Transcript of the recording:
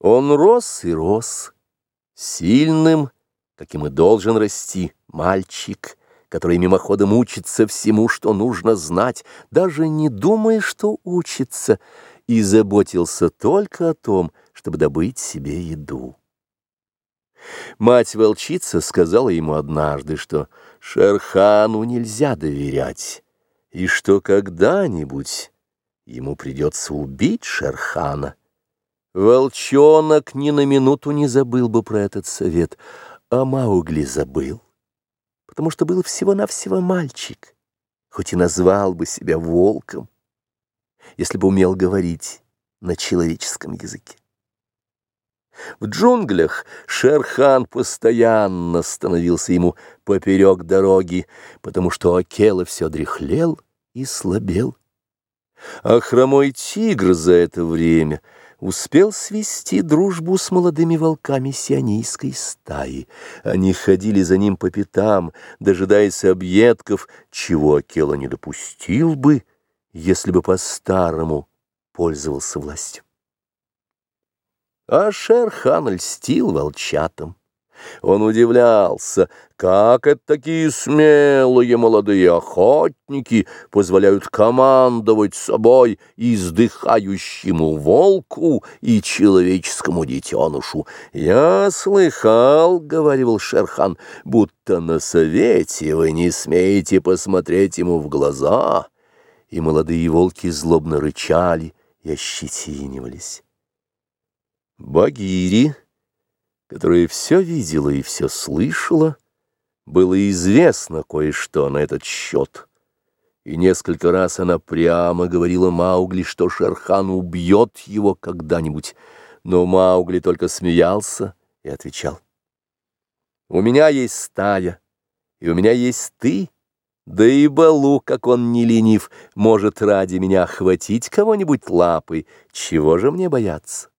Он рос и рос, сильным, каким и должен расти мальчик, который мимоходом учится всему, что нужно знать, даже не думая, что учится, и заботился только о том, чтобы добыть себе еду. Мать-волчица сказала ему однажды, что Шерхану нельзя доверять, и что когда-нибудь ему придется убить Шерхана. Волчонок ни на минуту не забыл бы про этот совет, а Маугли забыл, потому что был всего-навсего мальчик, хоть и назвал бы себя волком, если бы умел говорить на человеческом языке. В джунглях Шерхан постоянно становился ему поперек дороги, потому что Акела все дряхлел и слабел. А хромой тигр за это время — успел свести дружбу с молодыми волками сионийской стаи. Они ходили за ним по пятам, дожидаясь объедков, чего Акела не допустил бы, если бы по-старому пользовался властью. А Шерхан льстил волчатам. Он удивлялся, как это такие смелые молодые охотники позволяют командовать собой издыхающему волку и человеческому детенышу. «Я слыхал, — говорил Шерхан, — будто на совете вы не смеете посмотреть ему в глаза». И молодые волки злобно рычали и ощетинивались. Багири которая все видела и все слышала, было известно кое-что на этот счет. И несколько раз она прямо говорила Маугли, что Шерхан убьет его когда-нибудь, но Маугли только смеялся и отвечал. «У меня есть стая, и у меня есть ты, да и Балу, как он не ленив, может ради меня хватить кого-нибудь лапой, чего же мне бояться?»